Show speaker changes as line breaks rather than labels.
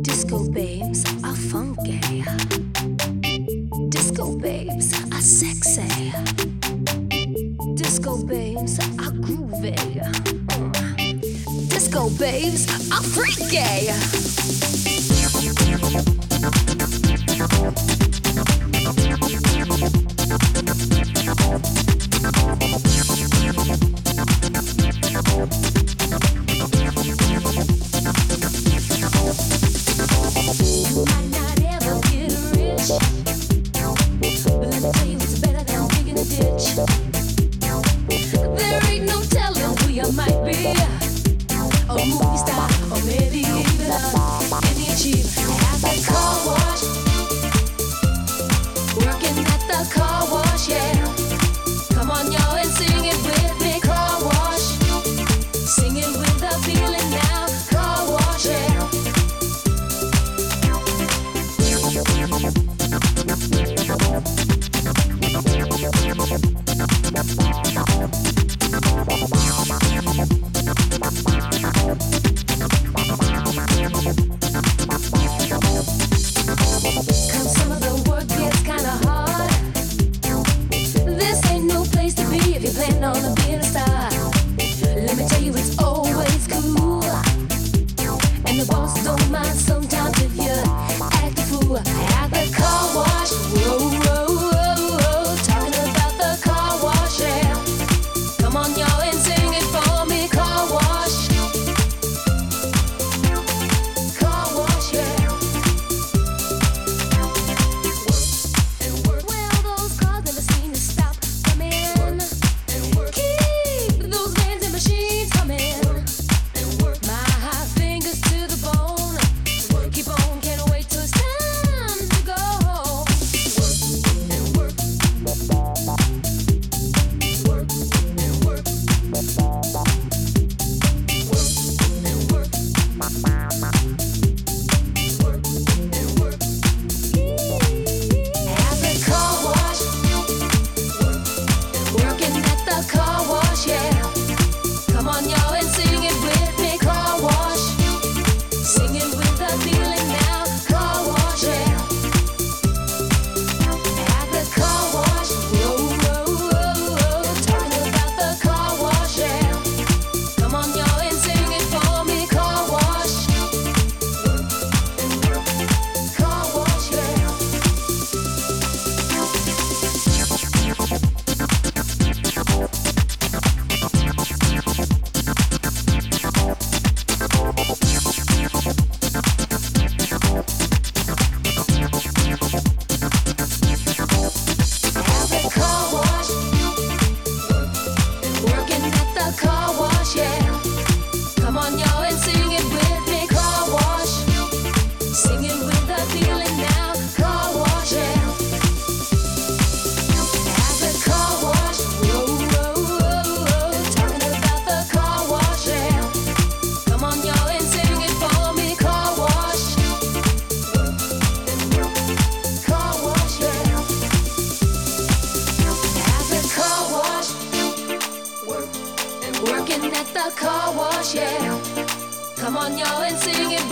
Disco babes are funky. Disco babes are sexy. Disco babes are groovy. Disco babes are freaky. Don't mind sometimes if you act a fool at the car wash. Whoa. the car wash, yeah. Come on, y'all, and sing it.